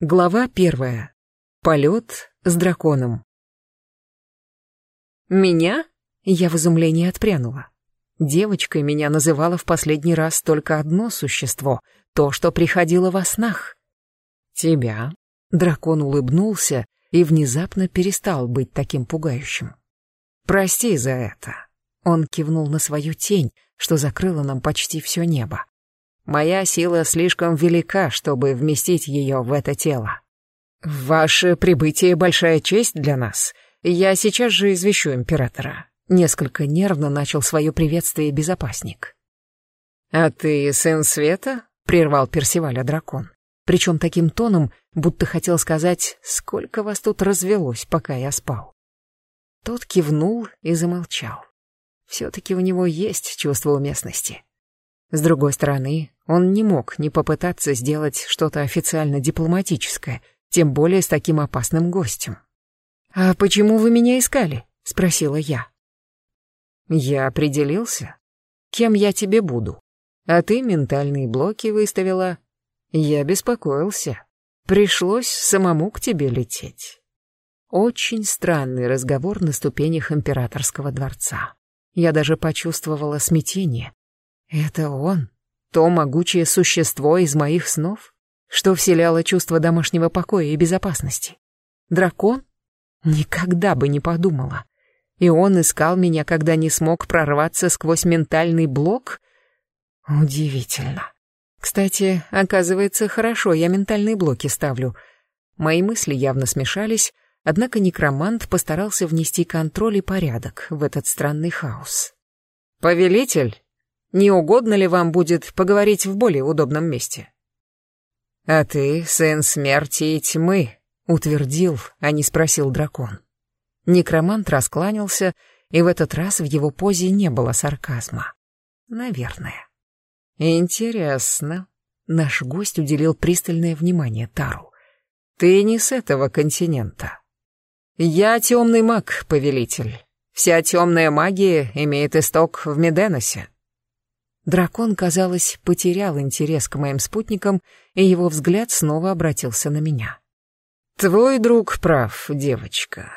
Глава первая. Полет с драконом. Меня? Я в изумлении отпрянула. Девочкой меня называло в последний раз только одно существо, то, что приходило во снах. Тебя? Дракон улыбнулся и внезапно перестал быть таким пугающим. Прости за это. Он кивнул на свою тень, что закрыла нам почти все небо. Моя сила слишком велика, чтобы вместить ее в это тело. Ваше прибытие — большая честь для нас. Я сейчас же извещу императора. Несколько нервно начал свое приветствие безопасник. «А ты сын Света?» — прервал Персиваля дракон. Причем таким тоном, будто хотел сказать, сколько вас тут развелось, пока я спал. Тот кивнул и замолчал. Все-таки у него есть чувство уместности. С другой стороны, он не мог не попытаться сделать что-то официально дипломатическое, тем более с таким опасным гостем. «А почему вы меня искали?» — спросила я. «Я определился, кем я тебе буду. А ты ментальные блоки выставила. Я беспокоился. Пришлось самому к тебе лететь». Очень странный разговор на ступенях императорского дворца. Я даже почувствовала смятение. Это он? То могучее существо из моих снов, что вселяло чувство домашнего покоя и безопасности. Дракон? Никогда бы не подумала. И он искал меня, когда не смог прорваться сквозь ментальный блок? Удивительно. Кстати, оказывается, хорошо, я ментальные блоки ставлю. Мои мысли явно смешались, однако некромант постарался внести контроль и порядок в этот странный хаос. «Повелитель!» Не угодно ли вам будет поговорить в более удобном месте? А ты, сын смерти и тьмы, утвердил, а не спросил дракон. Некромант раскланялся, и в этот раз в его позе не было сарказма. Наверное. Интересно. Наш гость уделил пристальное внимание Тару. Ты не с этого континента. Я темный маг, повелитель. Вся темная магия имеет исток в Меденосе. Дракон, казалось, потерял интерес к моим спутникам, и его взгляд снова обратился на меня. «Твой друг прав, девочка.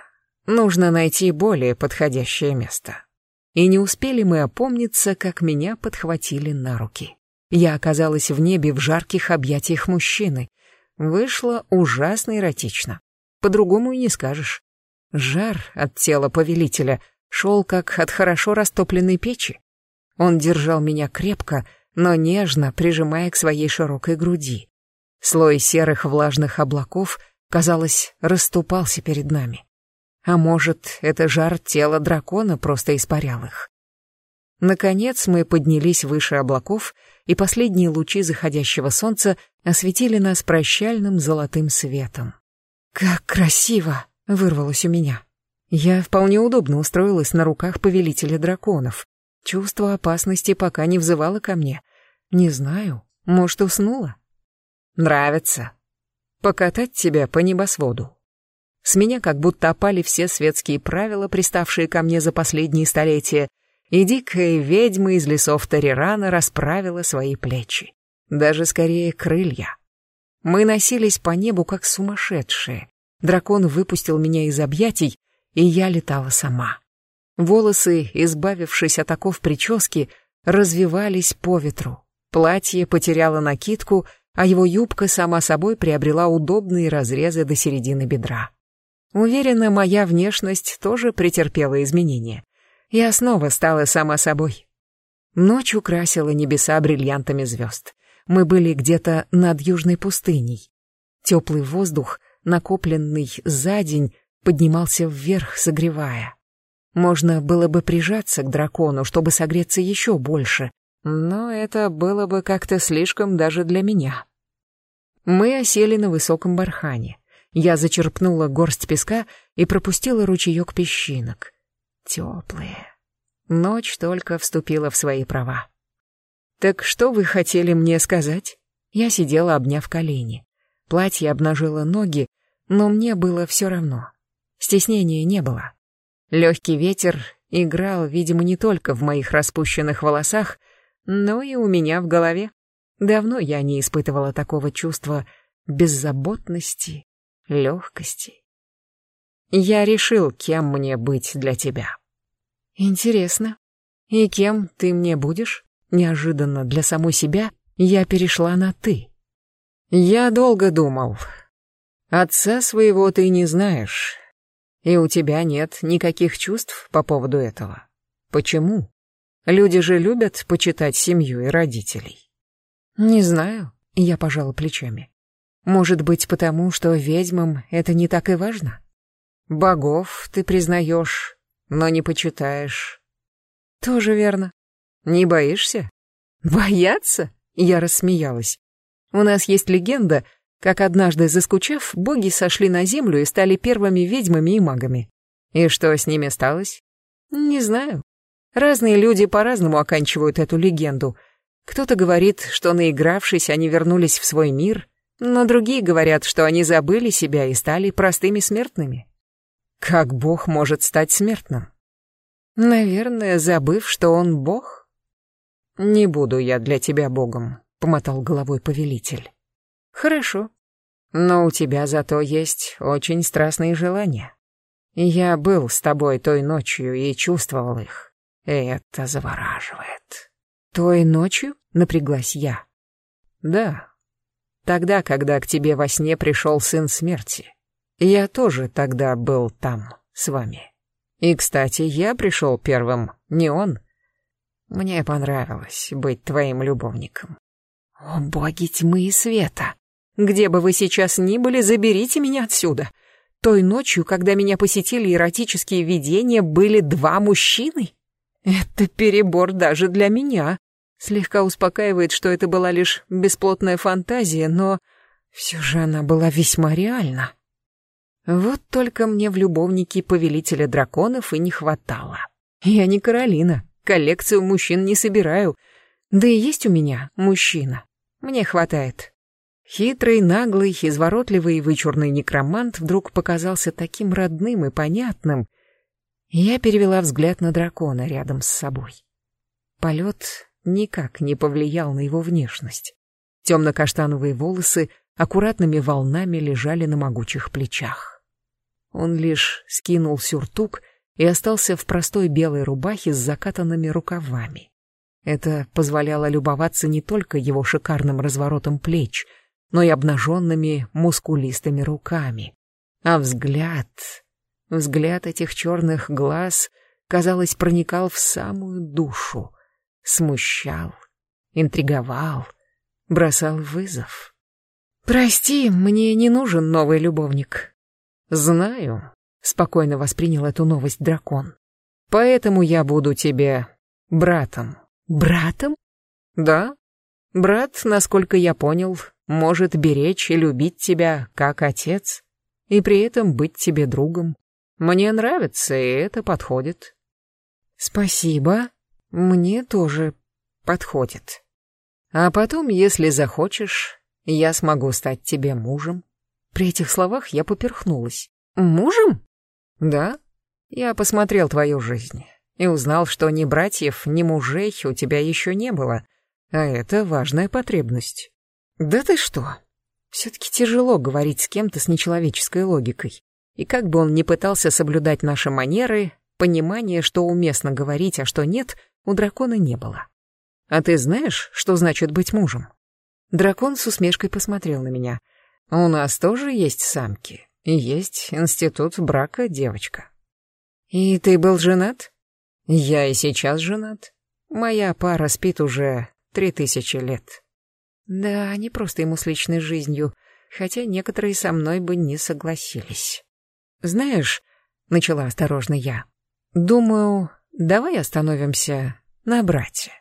Нужно найти более подходящее место». И не успели мы опомниться, как меня подхватили на руки. Я оказалась в небе в жарких объятиях мужчины. Вышло ужасно эротично. По-другому и не скажешь. Жар от тела повелителя шел как от хорошо растопленной печи. Он держал меня крепко, но нежно прижимая к своей широкой груди. Слой серых влажных облаков, казалось, расступался перед нами. А может, это жар тела дракона просто испарял их. Наконец мы поднялись выше облаков, и последние лучи заходящего солнца осветили нас прощальным золотым светом. «Как красиво!» — вырвалось у меня. Я вполне удобно устроилась на руках повелителя драконов, Чувство опасности пока не взывало ко мне. Не знаю, может, уснула? Нравится. Покатать тебя по небосводу. С меня как будто опали все светские правила, приставшие ко мне за последние столетия, и дикая ведьма из лесов Тарирана расправила свои плечи. Даже скорее крылья. Мы носились по небу, как сумасшедшие. Дракон выпустил меня из объятий, и я летала сама. Волосы, избавившись от оков прически, развивались по ветру. Платье потеряло накидку, а его юбка сама собой приобрела удобные разрезы до середины бедра. Уверена, моя внешность тоже претерпела изменения. Я снова стала сама собой. Ночь украсила небеса бриллиантами звезд. Мы были где-то над южной пустыней. Теплый воздух, накопленный за день, поднимался вверх, согревая. Можно было бы прижаться к дракону, чтобы согреться еще больше, но это было бы как-то слишком даже для меня. Мы осели на высоком бархане. Я зачерпнула горсть песка и пропустила ручеек песчинок. Теплые. Ночь только вступила в свои права. «Так что вы хотели мне сказать?» Я сидела, обняв колени. Платье обнажило ноги, но мне было все равно. Стеснения не было. Легкий ветер играл, видимо, не только в моих распущенных волосах, но и у меня в голове. Давно я не испытывала такого чувства беззаботности, легкости. Я решил, кем мне быть для тебя. Интересно. И кем ты мне будешь? Неожиданно для самой себя я перешла на «ты». Я долго думал. Отца своего ты не знаешь, и у тебя нет никаких чувств по поводу этого. Почему? Люди же любят почитать семью и родителей. Не знаю, я пожала плечами. Может быть, потому что ведьмам это не так и важно? Богов ты признаешь, но не почитаешь. Тоже верно. Не боишься? Бояться? Я рассмеялась. У нас есть легенда, как однажды заскучав, боги сошли на землю и стали первыми ведьмами и магами. И что с ними сталось? Не знаю. Разные люди по-разному оканчивают эту легенду. Кто-то говорит, что наигравшись, они вернулись в свой мир, но другие говорят, что они забыли себя и стали простыми смертными. Как бог может стать смертным? Наверное, забыв, что он бог? Не буду я для тебя богом, помотал головой повелитель. Хорошо. Но у тебя зато есть очень страстные желания. Я был с тобой той ночью и чувствовал их. Это завораживает. Той ночью? Напряглась я. Да. Тогда, когда к тебе во сне пришел сын смерти. Я тоже тогда был там, с вами. И, кстати, я пришел первым, не он. Мне понравилось быть твоим любовником. «О, боги тьмы и света! Где бы вы сейчас ни были, заберите меня отсюда! Той ночью, когда меня посетили эротические видения, были два мужчины? Это перебор даже для меня!» Слегка успокаивает, что это была лишь бесплотная фантазия, но все же она была весьма реальна. Вот только мне в любовнике повелителя драконов и не хватало. Я не Каролина, коллекцию мужчин не собираю, да и есть у меня мужчина. Мне хватает. Хитрый, наглый, изворотливый и вычурный некромант вдруг показался таким родным и понятным. Я перевела взгляд на дракона рядом с собой. Полет никак не повлиял на его внешность. Темно-каштановые волосы аккуратными волнами лежали на могучих плечах. Он лишь скинул сюртук и остался в простой белой рубахе с закатанными рукавами. Это позволяло любоваться не только его шикарным разворотом плеч, но и обнаженными мускулистыми руками. А взгляд... Взгляд этих черных глаз, казалось, проникал в самую душу, смущал, интриговал, бросал вызов. «Прости, мне не нужен новый любовник». «Знаю», — спокойно воспринял эту новость дракон. «Поэтому я буду тебе братом». Братом? Да. Брат, насколько я понял, может беречь и любить тебя как отец, и при этом быть тебе другом. Мне нравится, и это подходит. Спасибо. Мне тоже подходит. А потом, если захочешь, я смогу стать тебе мужем. При этих словах я поперхнулась. Мужем? Да. Я посмотрел твою жизнь и узнал, что ни братьев, ни мужей у тебя еще не было, а это важная потребность. Да ты что? Все-таки тяжело говорить с кем-то с нечеловеческой логикой. И как бы он ни пытался соблюдать наши манеры, понимания, что уместно говорить, а что нет, у дракона не было. А ты знаешь, что значит быть мужем? Дракон с усмешкой посмотрел на меня. У нас тоже есть самки. Есть институт брака, девочка. И ты был женат? Я и сейчас женат. Моя пара спит уже три тысячи лет. Да, не просто ему с личной жизнью, хотя некоторые со мной бы не согласились. Знаешь, начала осторожно я, думаю, давай остановимся на брате.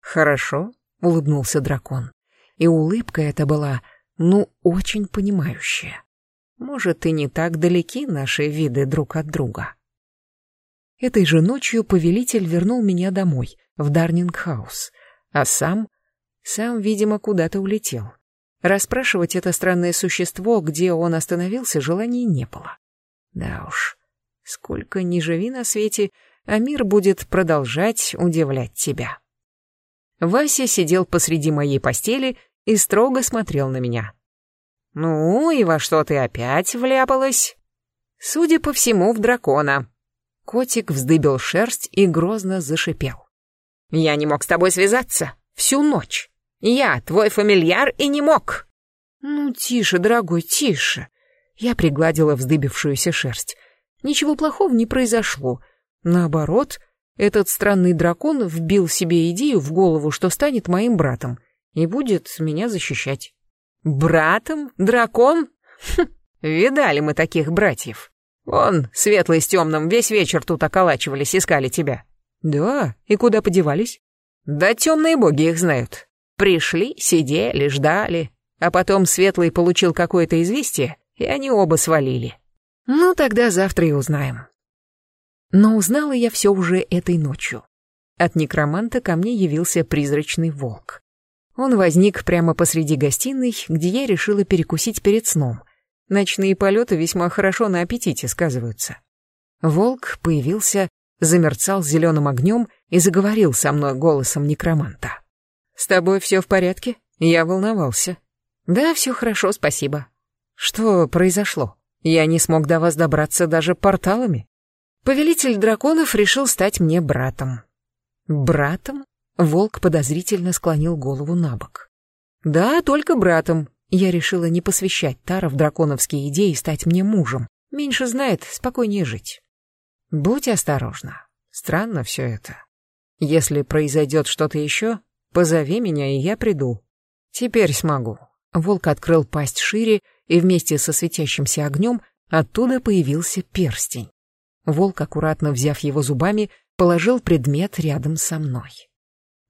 Хорошо, улыбнулся дракон. И улыбка эта была, ну, очень понимающая. Может, и не так далеки наши виды друг от друга. Этой же ночью повелитель вернул меня домой, в Дарнингхаус, а сам... сам, видимо, куда-то улетел. Расспрашивать это странное существо, где он остановился, желания не было. Да уж, сколько ни живи на свете, а мир будет продолжать удивлять тебя. Вася сидел посреди моей постели и строго смотрел на меня. Ну, и во что ты опять вляпалась? Судя по всему, в дракона. Котик вздыбил шерсть и грозно зашипел. Я не мог с тобой связаться всю ночь. Я твой фамильяр и не мог. Ну, тише, дорогой, тише. Я пригладила вздыбившуюся шерсть. Ничего плохого не произошло. Наоборот, этот странный дракон вбил себе идею в голову, что станет моим братом и будет меня защищать. Братом? Дракон? Хм, видали мы таких братьев. Он, светлый с темным, весь вечер тут околачивались, искали тебя. Да, и куда подевались? Да темные боги их знают. Пришли, сидели, ждали, а потом светлый получил какое-то известие, и они оба свалили. Ну, тогда завтра и узнаем. Но узнала я все уже этой ночью. От некроманта ко мне явился призрачный волк. Он возник прямо посреди гостиной, где я решила перекусить перед сном. Ночные полеты весьма хорошо на аппетите сказываются. Волк появился, замерцал зеленым огнем и заговорил со мной голосом некроманта. «С тобой все в порядке?» Я волновался. «Да, все хорошо, спасибо». «Что произошло? Я не смог до вас добраться даже порталами?» Повелитель драконов решил стать мне братом. Братом? Волк подозрительно склонил голову на бок. «Да, только братом. Я решила не посвящать Тара в драконовские идеи и стать мне мужем. Меньше знает, спокойнее жить. Будь осторожна. Странно все это. Если произойдет что-то еще, позови меня, и я приду. Теперь смогу». Волк открыл пасть шире, и вместе со светящимся огнем оттуда появился перстень. Волк, аккуратно взяв его зубами, положил предмет рядом со мной.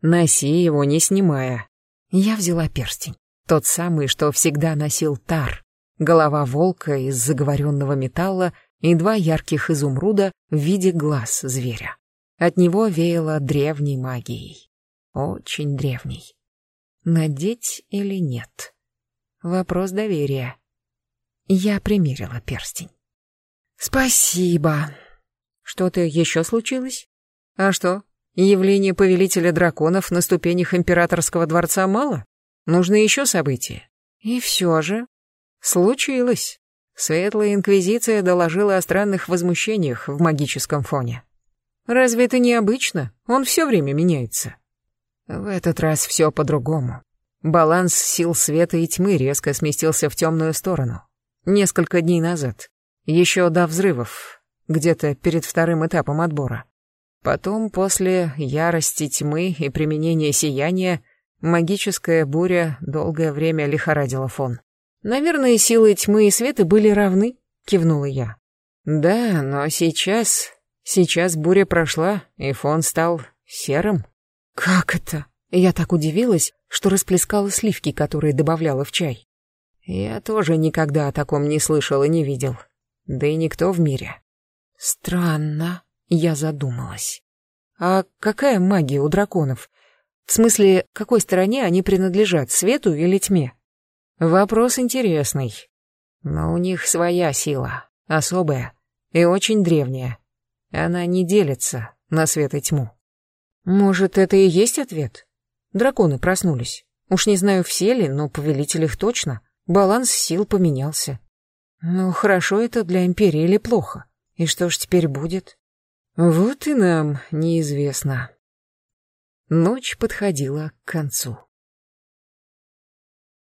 Носи его, не снимая. Я взяла перстень. Тот самый, что всегда носил Тар. Голова волка из заговоренного металла и два ярких изумруда в виде глаз зверя. От него веяло древней магией. Очень древней. Надеть или нет? Вопрос доверия. Я примерила перстень. «Спасибо. Что-то еще случилось? А что, Явление повелителя драконов на ступенях императорского дворца мало? Нужны еще события. И все же... Случилось. Светлая Инквизиция доложила о странных возмущениях в магическом фоне. Разве это необычно? Он все время меняется. В этот раз все по-другому. Баланс сил света и тьмы резко сместился в темную сторону. Несколько дней назад, еще до взрывов, где-то перед вторым этапом отбора. Потом, после ярости тьмы и применения сияния, магическая буря долгое время лихорадила фон. «Наверное, силы тьмы и света были равны», — кивнула я. «Да, но сейчас... Сейчас буря прошла, и фон стал серым». «Как это?» Я так удивилась, что расплескала сливки, которые добавляла в чай. Я тоже никогда о таком не слышал и не видел. Да и никто в мире. Странно. Я задумалась. А какая магия у драконов? В смысле, какой стороне они принадлежат, свету или тьме? Вопрос интересный. Но у них своя сила, особая и очень древняя. Она не делится на свет и тьму. Может, это и есть ответ? Драконы проснулись. Уж не знаю, все ли, но повелитель их точно. Баланс сил поменялся. Ну, хорошо это для Империи или плохо? И что ж теперь будет? Вот и нам неизвестно. Ночь подходила к концу.